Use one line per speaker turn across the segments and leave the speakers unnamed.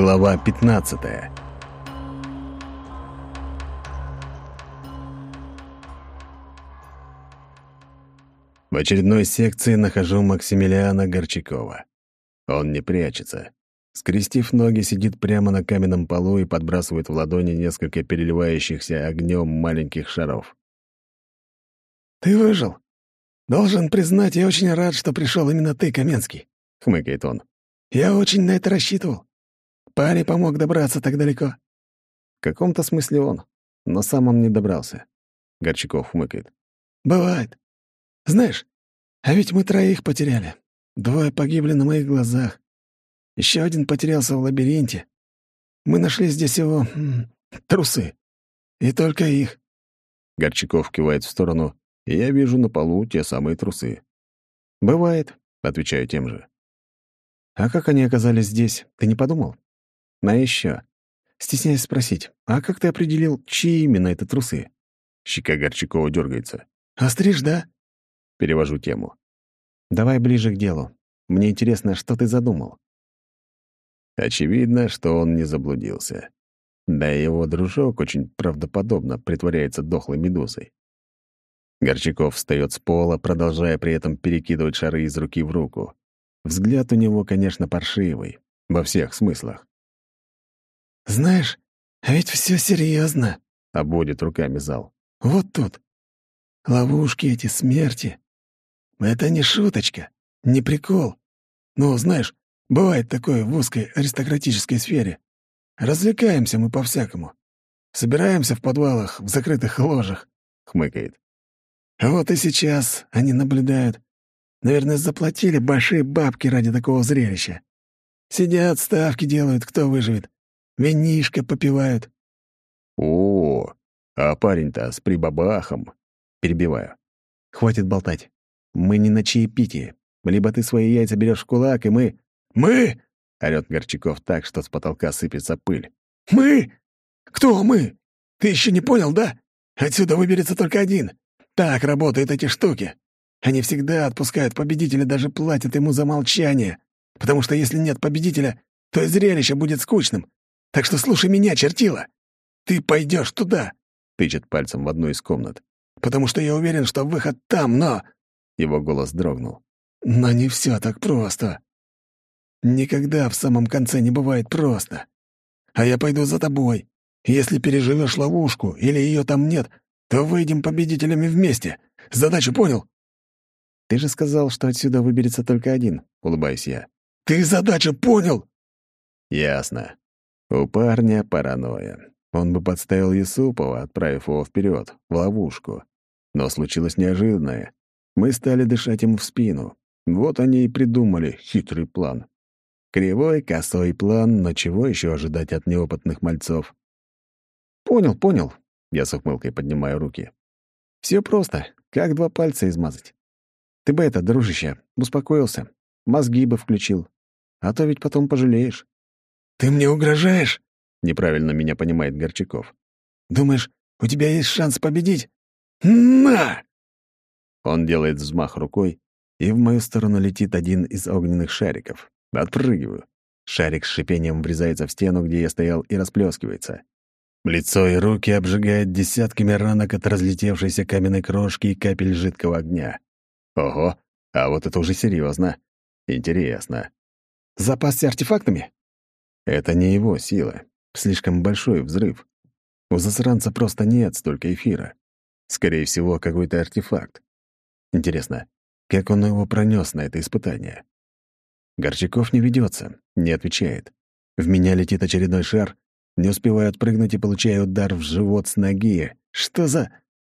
Глава 15 В очередной секции нахожу Максимилиана Горчакова. Он не прячется. Скрестив ноги, сидит прямо на каменном полу и подбрасывает в ладони несколько переливающихся огнем маленьких шаров.
«Ты выжил. Должен признать, я очень рад, что пришел именно ты, Каменский», — хмыкает он. «Я очень на это рассчитывал. Парень помог добраться так далеко».
В каком-то смысле он, но сам он не добрался. Горчаков хмыкает.
«Бывает. Знаешь, а ведь мы троих потеряли. Двое погибли на моих глазах. Еще один потерялся в лабиринте. Мы нашли здесь его трусы. И только их».
Горчаков кивает в сторону, и я вижу на полу те самые трусы. «Бывает», — отвечаю тем же. «А как они оказались здесь, ты не подумал?» А еще. Стесняюсь спросить, а как ты определил, чьи именно это трусы? Щека Горчакова дергается.
«Остришь, да?»
Перевожу тему. «Давай ближе к делу. Мне интересно, что ты задумал?» Очевидно, что он не заблудился. Да и его дружок очень правдоподобно притворяется дохлой медузой. Горчаков встает с пола, продолжая при этом перекидывать шары из руки в руку. Взгляд у него, конечно, паршивый, во всех смыслах.
«Знаешь, а ведь все серьезно,
обводит руками зал.
«Вот тут. Ловушки эти, смерти. Это не шуточка, не прикол. Ну, знаешь, бывает такое в узкой аристократической сфере. Развлекаемся мы по-всякому. Собираемся в подвалах, в закрытых ложах», — хмыкает. «Вот и сейчас они наблюдают. Наверное, заплатили большие бабки ради такого зрелища. Сидят, ставки делают, кто выживет. Винишко попивают».
«О, а парень-то с прибабахом!» Перебиваю. «Хватит болтать. Мы не на чаепитии. Либо ты свои яйца берешь в кулак, и мы...»
«Мы!»
— орёт Горчаков так, что с потолка сыпется пыль.
«Мы? Кто мы? Ты еще не понял, да? Отсюда выберется только один. Так работают эти штуки. Они всегда отпускают победителя, даже платят ему за молчание. Потому что если нет победителя, то и зрелище будет скучным. Так что слушай меня, чертила. Ты пойдешь туда, тычет пальцем в одну из комнат. Потому что я уверен, что выход там, но...
Его голос дрогнул.
Но не все так просто. Никогда в самом конце не бывает просто. А я пойду за тобой. Если переживешь ловушку или ее там нет, то выйдем победителями вместе. Задачу понял?
Ты же сказал, что отсюда выберется только один, улыбаюсь я.
Ты задачу понял?
Ясно. У парня паранойя. Он бы подставил Юсупова, отправив его вперед, в ловушку. Но случилось неожиданное. Мы стали дышать ему в спину. Вот они и придумали хитрый план. Кривой, косой план, но чего еще ожидать от неопытных мальцов? «Понял, понял», — я с ухмылкой поднимаю руки. Все просто, как два пальца измазать. Ты бы это, дружище, успокоился, мозги бы включил. А то ведь потом пожалеешь.
«Ты мне угрожаешь?»
— неправильно меня понимает Горчаков.
«Думаешь, у тебя есть шанс победить? На!»
Он делает взмах рукой, и в мою сторону летит один из огненных шариков. Отпрыгиваю. Шарик с шипением врезается в стену, где я стоял, и расплескивается. Лицо и руки обжигает десятками ранок от разлетевшейся каменной крошки и капель жидкого огня. Ого, а вот это уже серьезно. Интересно.
Запасся артефактами?
Это не его сила. Слишком большой взрыв. У засранца просто нет столько эфира. Скорее всего, какой-то артефакт. Интересно, как он его пронес на это испытание? Горчаков не ведется, не отвечает. В меня летит очередной шар, не успеваю отпрыгнуть и получаю удар в живот с ноги. Что за...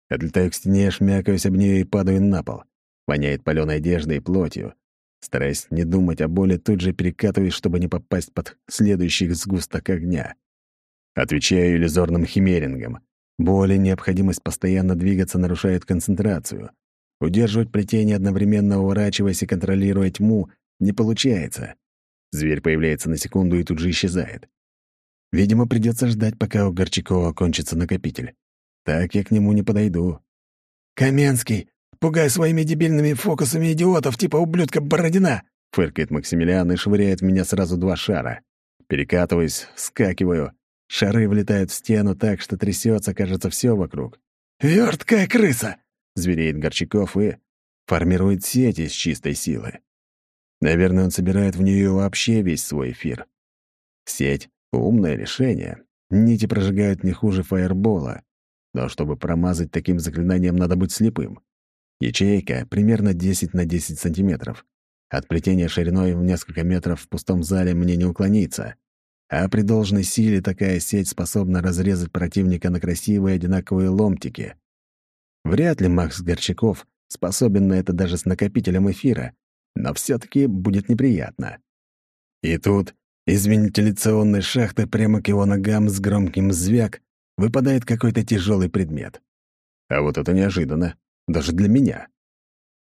Отлетаю к стене, шмякаюсь об нее и падаю на пол. Воняет палёной одеждой и плотью. Стараясь не думать о боли, тут же перекатываюсь, чтобы не попасть под следующий сгусток огня. Отвечаю иллюзорным химерингом. Боль и необходимость постоянно двигаться нарушают концентрацию. Удерживать плетение, одновременно уворачиваясь и контролируя тьму, не получается. Зверь появляется на секунду и тут же исчезает. Видимо, придется ждать, пока у Горчакова кончится накопитель. Так я к нему не подойду.
«Каменский, Пугай своими дебильными фокусами идиотов, типа ублюдка Бородина!»
— фыркает Максимилиан и швыряет в меня сразу два шара. Перекатываюсь, скакиваю. Шары влетают в стену так, что трясется, кажется, все вокруг.
«Верткая крыса!»
— звереет Горчаков и формирует сеть из чистой силы. Наверное, он собирает в нее вообще весь свой эфир. Сеть — умное решение. Нити прожигают не хуже фаербола. Но чтобы промазать таким заклинанием, надо быть слепым. Ячейка примерно 10 на 10 сантиметров. От плетения шириной в несколько метров в пустом зале мне не уклониться. А при должной силе такая сеть способна разрезать противника на красивые одинаковые ломтики. Вряд ли Макс Горчаков способен на это даже с накопителем эфира, но все таки будет неприятно. И тут из вентиляционной шахты прямо к его ногам с громким звяк выпадает какой-то тяжелый предмет. А вот это неожиданно, даже для меня.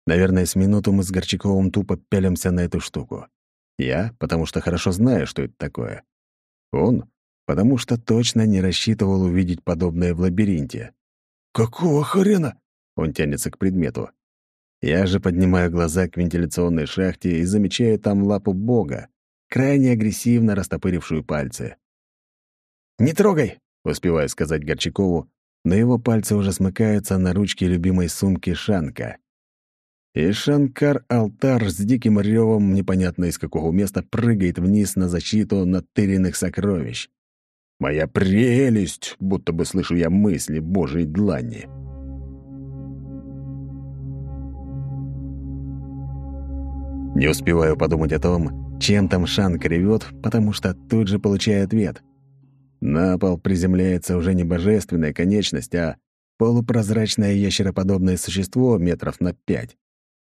Наверное, с минуту мы с Горчаковым тупо пялимся на эту штуку. Я, потому что хорошо знаю, что это такое. Он, потому что точно не рассчитывал увидеть подобное в лабиринте.
«Какого хрена?»
Он тянется к предмету. Я же поднимаю глаза к вентиляционной шахте и замечаю там лапу бога, крайне агрессивно растопырившую пальцы. «Не трогай!» — успеваю сказать Горчакову, но его пальцы уже смыкаются на ручке любимой сумки Шанка. И Шанкар-алтар с диким ревом непонятно из какого места прыгает вниз на защиту натыренных сокровищ. «Моя прелесть!» — будто бы слышу я мысли Божьей длани. Не успеваю подумать о том, чем там Шанк ревет, потому что тут же получаю ответ. На пол приземляется уже не божественная конечность, а полупрозрачное ящероподобное существо метров на пять.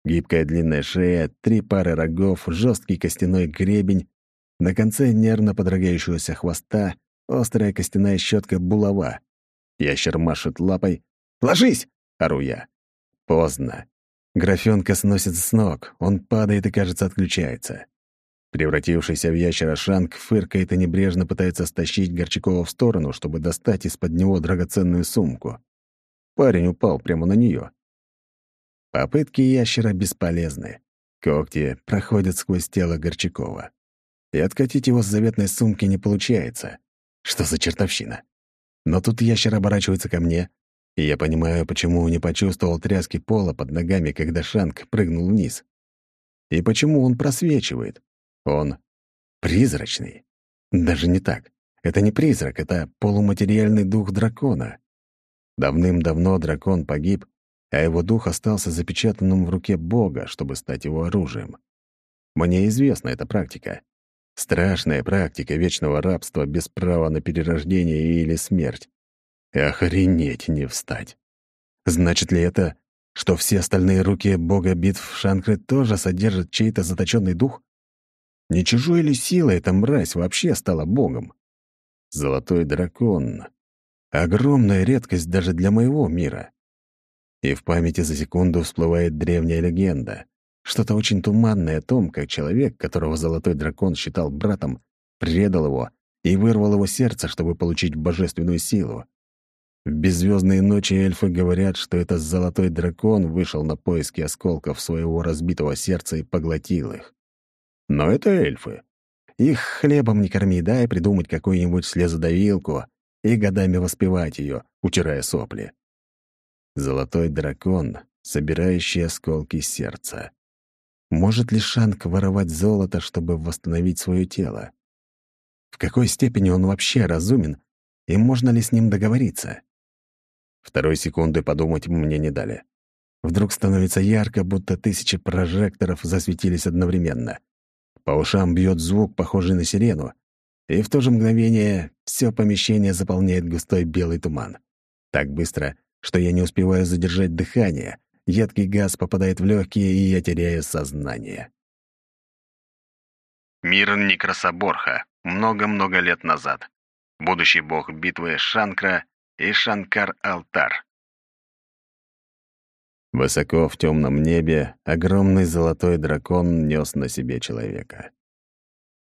Гибкая длинная шея, три пары рогов, жесткий костяной гребень, на конце нервно подрогающегося хвоста острая костяная щетка булава. Ящер машет лапой. «Ложись!» — ору я. Поздно. Графёнка сносит с ног, он падает и, кажется, отключается. Превратившийся в ящера Шанг фыркает и небрежно пытается стащить Горчакова в сторону, чтобы достать из-под него драгоценную сумку. Парень упал прямо на нее. Попытки ящера бесполезны. Когти проходят сквозь тело Горчакова. И откатить его с заветной сумки не получается. Что за чертовщина? Но тут ящер оборачивается ко мне, и я понимаю, почему не почувствовал тряски пола под ногами, когда Шанг прыгнул вниз. И почему он просвечивает. Он призрачный. Даже не так. Это не призрак, это полуматериальный дух дракона. Давным-давно дракон погиб, а его дух остался запечатанным в руке Бога, чтобы стать его оружием. Мне известна эта практика. Страшная практика вечного рабства без права на перерождение или смерть. Охренеть не встать. Значит ли это, что все остальные руки бога битв Шанкры тоже содержат чей-то заточенный дух? Не чужой ли силой эта мразь вообще стала богом? Золотой дракон. Огромная редкость даже для моего мира. И в памяти за секунду всплывает древняя легенда. Что-то очень туманное о том, как человек, которого Золотой Дракон считал братом, предал его и вырвал его сердце, чтобы получить божественную силу. В беззвездные ночи эльфы говорят, что это Золотой Дракон вышел на поиски осколков своего разбитого сердца и поглотил их. Но это эльфы. Их хлебом не корми, дай придумать какую-нибудь слезодавилку и годами воспевать ее, утирая сопли. Золотой дракон, собирающий осколки сердца. Может ли Шанг воровать золото, чтобы восстановить свое тело? В какой степени он вообще разумен, и можно ли с ним договориться? Второй секунды подумать мне не дали. Вдруг становится ярко, будто тысячи прожекторов засветились одновременно. По ушам бьет звук, похожий на сирену, и в то же мгновение все помещение заполняет густой белый туман. Так быстро, что я не успеваю задержать дыхание. Едкий газ попадает в легкие, и я теряю сознание. Мир Некрасоборха. Много-много лет назад. Будущий бог битвы Шанкра и Шанкар-Алтар. Высоко в темном небе огромный золотой дракон нес на себе человека.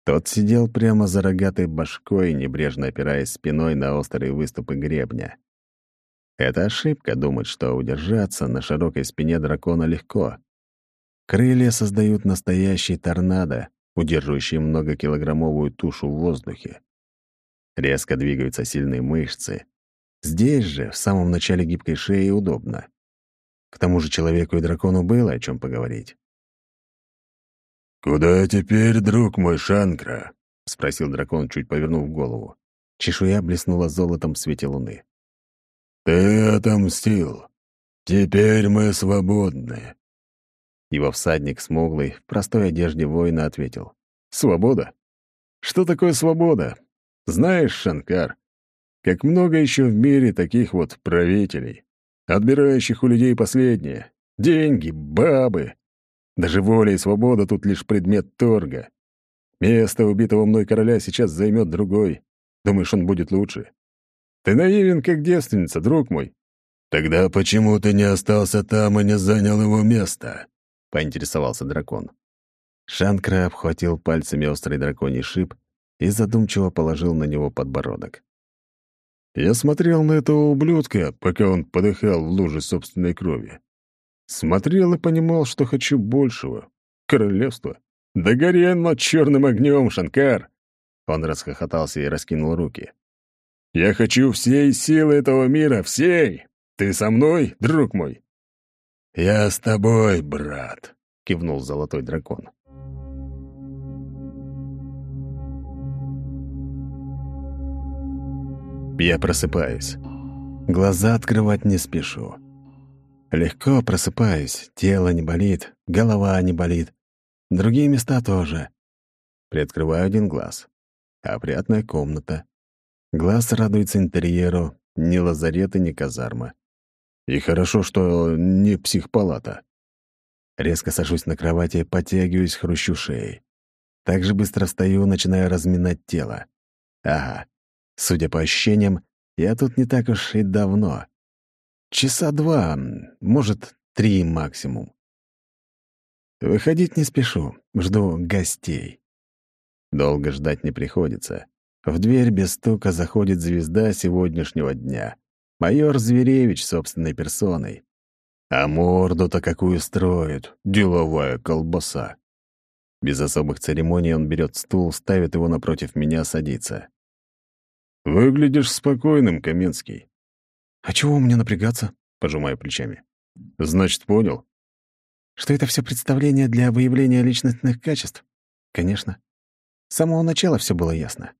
Тот сидел прямо за рогатой башкой, небрежно опираясь спиной на острые выступы гребня. Это ошибка думать, что удержаться на широкой спине дракона легко. Крылья создают настоящий торнадо, удерживающие многокилограммовую тушу в воздухе. Резко двигаются сильные мышцы. Здесь же, в самом начале гибкой шеи, удобно. К тому же человеку и дракону было о чем поговорить.
«Куда теперь, друг мой Шанкра?»
— спросил дракон, чуть повернув голову. Чешуя блеснула золотом в свете луны.
«Ты отомстил. Теперь мы свободны».
Его всадник, смуглый, в простой одежде воина, ответил. «Свобода? Что такое свобода? Знаешь, Шанкар, как много еще в мире таких вот правителей, отбирающих у людей последнее. Деньги, бабы. Даже воля и свобода тут лишь предмет торга. Место убитого мной короля сейчас займет другой. Думаешь, он будет лучше? Ты наивен, как девственница, друг мой.
Тогда почему ты не остался там и не занял его место?
Поинтересовался дракон. Шанкра обхватил пальцами острый драконий шип и задумчиво положил на него подбородок. Я смотрел на этого ублюдка, пока он подыхал в луже собственной крови. Смотрел и понимал, что хочу большего. Королевство. Да гори оно черным огнем, Шанкар! Он расхохотался и раскинул руки. «Я хочу всей силы этого мира, всей! Ты со мной, друг мой?»
«Я с тобой, брат», —
кивнул золотой дракон. Я просыпаюсь. Глаза открывать не спешу. Легко просыпаюсь, тело не болит, голова не болит. Другие места тоже. Приоткрываю один глаз. Опрятная комната. Глаз радуется интерьеру, ни лазарета, ни казарма. И хорошо, что не психпалата. Резко сажусь на кровати, подтягиваюсь, хрущу шеей. Так же быстро встаю, начинаю разминать тело. Ага, Судя по ощущениям, я тут не так уж и давно. Часа два, может, три максимум. Выходить не спешу, жду гостей. Долго ждать не приходится. В дверь без стука заходит звезда сегодняшнего дня. Майор Зверевич собственной персоной. А морду-то какую строит, деловая колбаса. Без особых церемоний он берет стул, ставит его напротив меня, садится. «Выглядишь спокойным, Каменский». «А чего мне напрягаться?» — пожимаю плечами. «Значит, понял». «Что это все представление для выявления личностных качеств?» «Конечно. С самого начала все было ясно.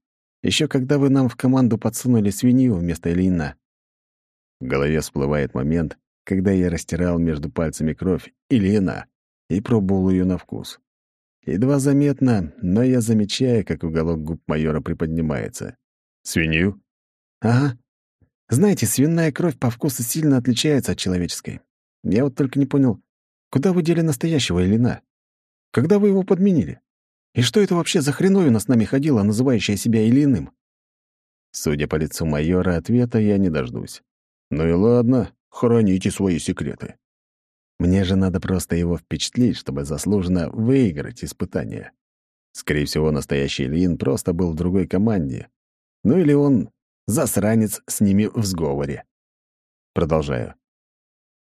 Еще когда вы нам в команду подсунули свинью вместо Ильина». В голове всплывает момент, когда я растирал между пальцами кровь Ильина и пробовал ее на вкус. Едва заметно, но я замечаю, как уголок губ майора приподнимается. Свинью? Ага. Знаете, свиная кровь по вкусу сильно отличается от человеческой. Я вот только не понял, куда вы дели настоящего Илина? Когда вы его подменили? И что это вообще за хреновина с нами ходила, называющая себя Илиным? Судя по лицу майора, ответа я не дождусь. Ну и ладно, храните свои секреты. Мне же надо просто его впечатлить, чтобы заслуженно выиграть испытание. Скорее всего, настоящий Ильин просто был в другой команде, ну или он засранец с ними в сговоре. Продолжаю.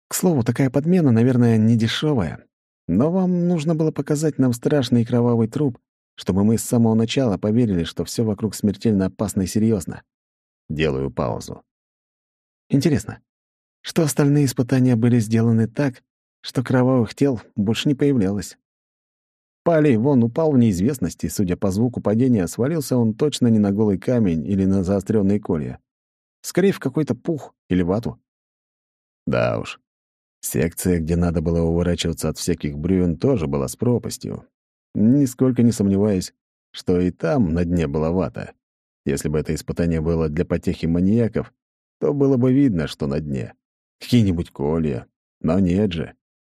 К слову, такая подмена, наверное, не дешевая. Но вам нужно было показать нам страшный кровавый труп, чтобы мы с самого начала поверили, что все вокруг смертельно опасно и серьезно. Делаю паузу. Интересно, что остальные испытания были сделаны так, что кровавых тел больше не появлялось? Палей вон упал в неизвестность, и, судя по звуку падения, свалился он точно не на голый камень или на заостренные колья. Скорее, в какой-то пух или вату. Да уж. Секция, где надо было уворачиваться от всяких бревен, тоже была с пропастью. Нисколько не сомневаюсь, что и там на дне была вата. Если бы это испытание было для потехи маньяков, то было бы видно, что на дне. Какие-нибудь колья. Но нет же.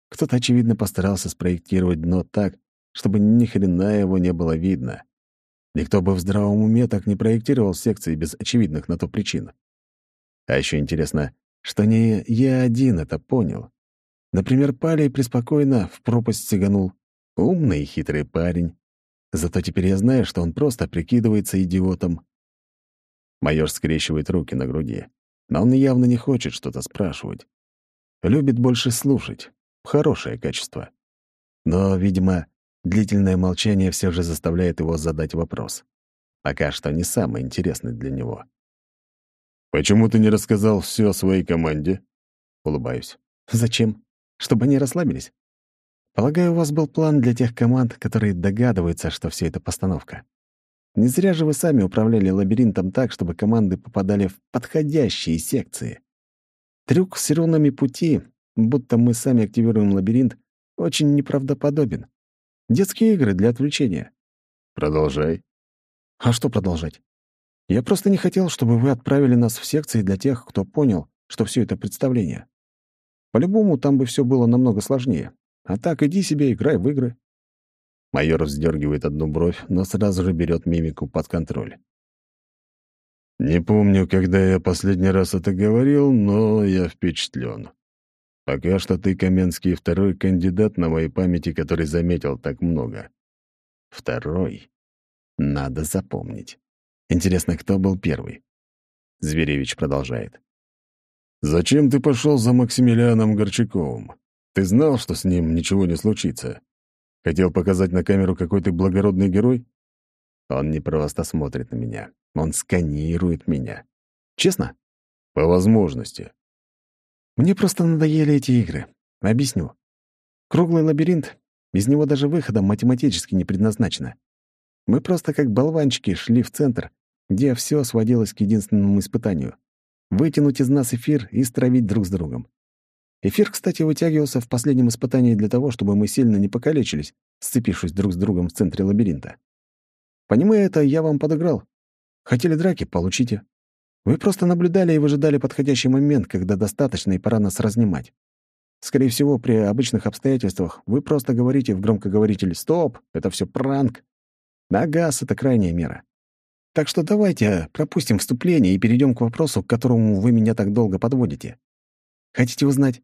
Кто-то, очевидно, постарался спроектировать дно так, чтобы ни хрена его не было видно. Никто бы в здравом уме так не проектировал секции без очевидных на то причин. А еще интересно, что не я один это понял. Например, Палей преспокойно в пропасть сиганул. Умный и хитрый парень. Зато теперь я знаю, что он просто прикидывается идиотом. Майор скрещивает руки на груди. Но он явно не хочет что-то спрашивать. Любит больше слушать. Хорошее качество. Но, видимо, длительное молчание все же заставляет его задать вопрос. Пока что не самый интересный для него.
«Почему ты не рассказал все о своей команде?»
Улыбаюсь. «Зачем? Чтобы они расслабились? Полагаю, у вас был план для тех команд, которые догадываются, что все это постановка. Не зря же вы сами управляли лабиринтом так, чтобы команды попадали в подходящие секции. Трюк с рунами пути, будто мы сами активируем лабиринт, очень неправдоподобен. Детские игры для отвлечения.
Продолжай.
А что продолжать? Я просто не хотел, чтобы вы отправили нас в секции для тех, кто понял, что все это представление. По-любому, там бы все было намного сложнее. А так иди себе, играй в игры. Майор вздергивает одну бровь, но сразу же берет мимику под контроль.
«Не помню, когда я последний раз это говорил, но я впечатлен. Пока что ты, Каменский, второй кандидат на моей памяти, который заметил так много.
Второй? Надо запомнить. Интересно, кто был первый?» Зверевич продолжает.
«Зачем ты пошел за Максимилианом Горчаковым? Ты знал, что с ним ничего не случится? Хотел показать на камеру, какой ты благородный герой?»
Он не просто смотрит на меня, он сканирует меня. Честно?
По возможности.
Мне просто надоели эти игры. Объясню. Круглый лабиринт, из него даже выхода математически не предназначено. Мы просто как болванчики шли в центр, где все сводилось к единственному испытанию вытянуть из нас эфир и стравить друг с другом. Эфир, кстати, вытягивался в последнем испытании для того, чтобы мы сильно не покалечились, сцепившись друг с другом в центре лабиринта. Понимая это, я вам подыграл. Хотели драки — получите. Вы просто наблюдали и выжидали подходящий момент, когда достаточно и пора нас разнимать. Скорее всего, при обычных обстоятельствах вы просто говорите в громкоговоритель «Стоп! Это все пранк!» А газ — это крайняя мера. Так что давайте пропустим вступление и перейдем к вопросу, к которому вы меня так долго подводите. Хотите узнать,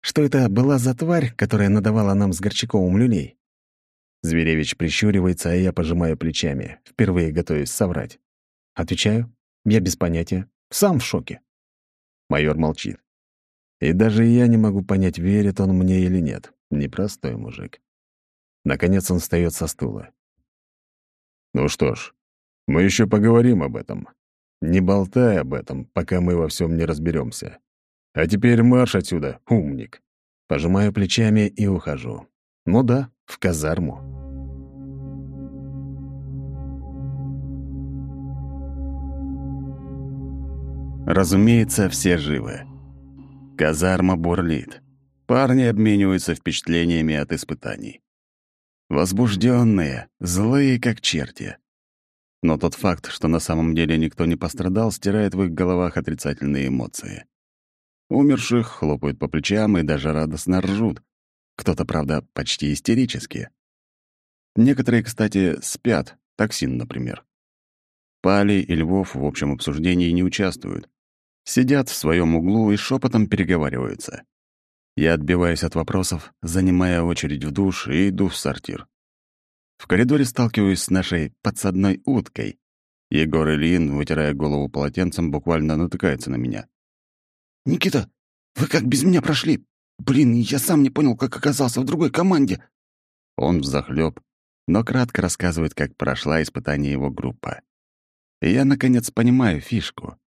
что это была за тварь, которая надавала нам с Горчаковым люлей?» Зверевич прищуривается, а я пожимаю плечами, впервые готовясь соврать. Отвечаю, я без понятия, сам в шоке. Майор молчит. И даже я не могу понять, верит он мне или нет. Непростой мужик. Наконец он встает со стула.
«Ну что ж, мы еще поговорим об этом. Не болтай об этом, пока мы во всем не разберемся. А теперь марш отсюда, умник.
Пожимаю плечами и ухожу. Ну да, в казарму. Разумеется, все живы. Казарма бурлит. Парни обмениваются впечатлениями от испытаний. Возбужденные, злые как черти. Но тот факт, что на самом деле никто не пострадал, стирает в их головах отрицательные эмоции. Умерших хлопают по плечам и даже радостно ржут. Кто-то, правда, почти истерически. Некоторые, кстати, спят, токсин, например. Пали и Львов в общем обсуждении не участвуют. Сидят в своем углу и шепотом переговариваются. Я отбиваюсь от вопросов, занимая очередь в душ и иду в сортир. В коридоре сталкиваюсь с нашей подсадной уткой. Егор Ильин, вытирая голову полотенцем, буквально натыкается на меня.
«Никита, вы как без меня прошли? Блин, я сам не понял, как оказался в другой команде».
Он взахлёб, но кратко рассказывает, как прошла испытание его группа. И я, наконец, понимаю фишку.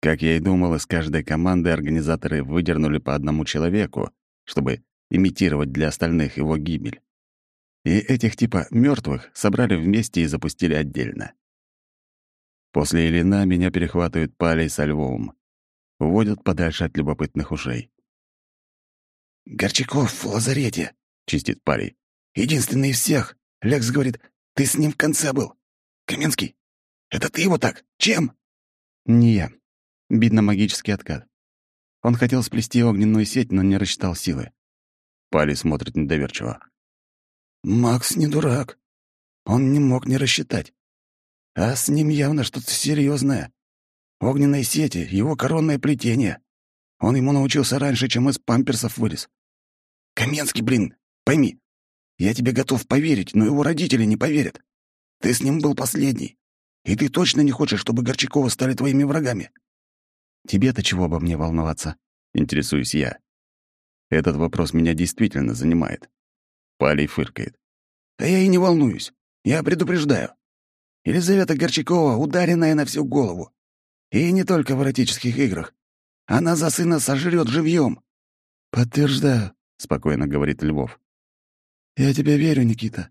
Как я и думал, из каждой команды организаторы выдернули по одному человеку, чтобы имитировать для остальных его гибель и этих типа мертвых собрали вместе и запустили отдельно. После Ильина меня перехватывают Палей со Львовым. Уводят подальше от любопытных ушей.
«Горчаков в лазарете», —
чистит Палей.
«Единственный из всех. Лекс говорит, ты с ним в конце был. Каменский, это ты его так? Чем?»
«Не я. Видно магический откат. Он хотел сплести огненную сеть, но не рассчитал силы». Пали смотрит недоверчиво.
Макс не дурак. Он не мог не рассчитать. А с ним явно что-то серьезное. Огненные сети, его коронное плетение. Он ему научился раньше, чем из памперсов вылез. Каменский, блин, пойми, я тебе готов поверить, но его родители не поверят. Ты с ним был последний. И ты точно не хочешь, чтобы Горчакова стали твоими врагами?
Тебе-то чего обо мне волноваться? Интересуюсь я. Этот вопрос меня действительно занимает. Палей фыркает.
А я и не волнуюсь. Я предупреждаю. Елизавета Горчакова ударенная на всю голову. И не только в эротических играх. Она за сына сожрет живьем.
«Подтверждаю», — спокойно говорит Львов.
«Я тебе верю, Никита.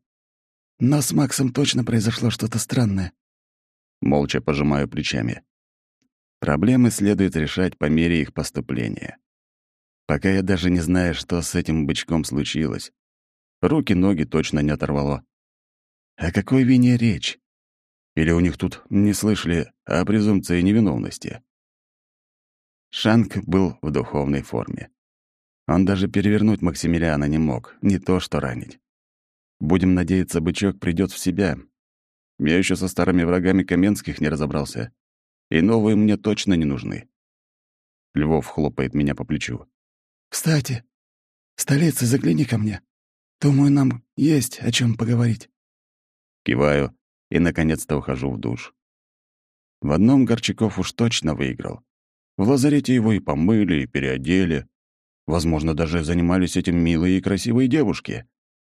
Но с Максом точно произошло что-то странное».
Молча пожимаю плечами. Проблемы следует решать по мере их поступления. Пока я даже не знаю, что с этим бычком случилось. Руки-ноги точно не оторвало. О какой вине речь? Или у них тут не слышали о презумпции невиновности? Шанк был в духовной форме. Он даже перевернуть Максимилиана не мог, не то что ранить. Будем надеяться, бычок придет в себя. Я еще со старыми врагами Каменских не разобрался, и новые мне точно не нужны. Львов хлопает меня по плечу.
«Кстати, в столице загляни ко мне. Думаю, нам есть о чем поговорить».
Киваю и, наконец-то, ухожу в душ. В одном Горчаков уж точно выиграл. В лазарете его и помыли, и переодели. Возможно, даже занимались этим милые и красивые девушки.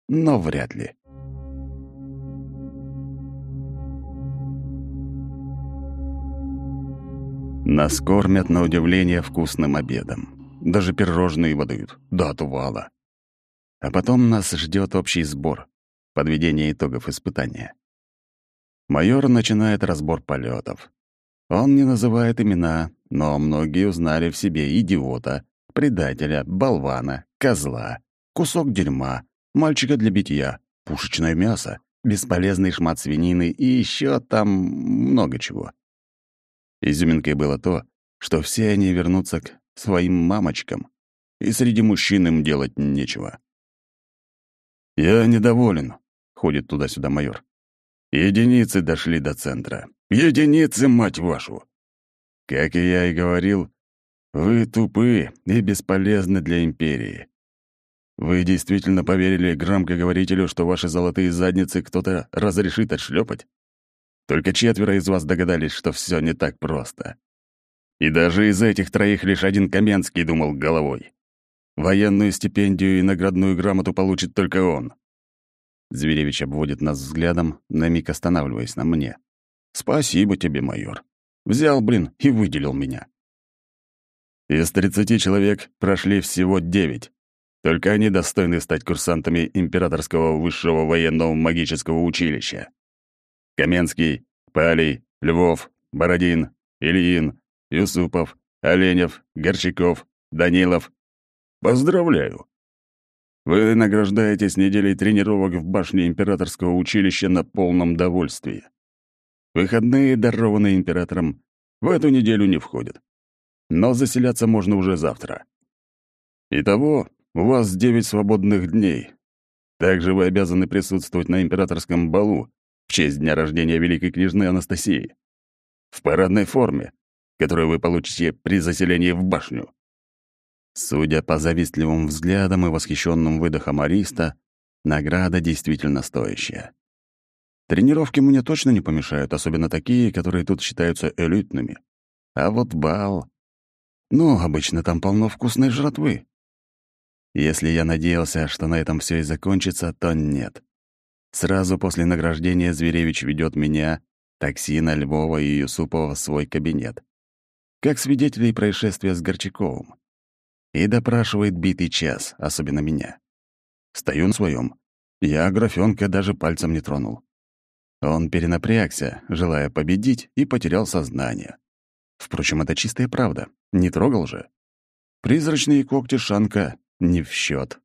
Но вряд ли. Нас кормят на удивление вкусным обедом. Даже пирожные выдают, до отвала. А потом нас ждет общий сбор, подведение итогов испытания. Майор начинает разбор полетов. Он не называет имена, но многие узнали в себе идиота, предателя, болвана, козла, кусок дерьма, мальчика для битья, пушечное мясо, бесполезный шмат свинины и еще там много чего. Изюминкой было то, что все они вернутся к своим мамочкам, и среди мужчин им делать нечего. «Я недоволен», — ходит туда-сюда майор. «Единицы дошли до центра. Единицы, мать вашу!» Как и я и говорил, вы тупы и бесполезны для империи. Вы действительно поверили громкоговорителю, что ваши золотые задницы кто-то разрешит отшлепать? Только четверо из вас догадались, что все не так просто. И даже из этих троих лишь один Каменский думал головой. Военную стипендию и наградную грамоту получит только он. Зверевич обводит нас взглядом, на миг останавливаясь на мне. «Спасибо тебе, майор. Взял, блин, и выделил меня». Из 30 человек прошли всего 9. Только они достойны стать курсантами Императорского высшего военного магического училища. Каменский, Палий, Львов, Бородин, Ильин, Юсупов, Оленев, Горчаков, Данилов, Поздравляю! Вы награждаетесь неделей тренировок в башне императорского училища на полном довольствии. Выходные, дарованные императором, в эту неделю не входят. Но заселяться можно уже завтра. Итого, у вас девять свободных дней. Также вы обязаны присутствовать на императорском балу в честь дня рождения великой княжны Анастасии. В парадной форме, которую вы получите при заселении в башню. Судя по завистливым взглядам и восхищенным выдохам Ариста, награда действительно стоящая. Тренировки мне точно не помешают, особенно такие, которые тут считаются элитными. А вот бал... Ну, обычно там полно вкусной жратвы. Если я надеялся, что на этом все и закончится, то нет. Сразу после награждения Зверевич ведет меня, Таксина, Львова и Юсупова в свой кабинет. Как свидетелей происшествия с Горчаковым и допрашивает битый час, особенно меня. Стою на своем. Я графёнка даже пальцем не тронул. Он перенапрягся, желая победить, и потерял сознание. Впрочем, это чистая правда. Не трогал же. Призрачные когти Шанка не в счет.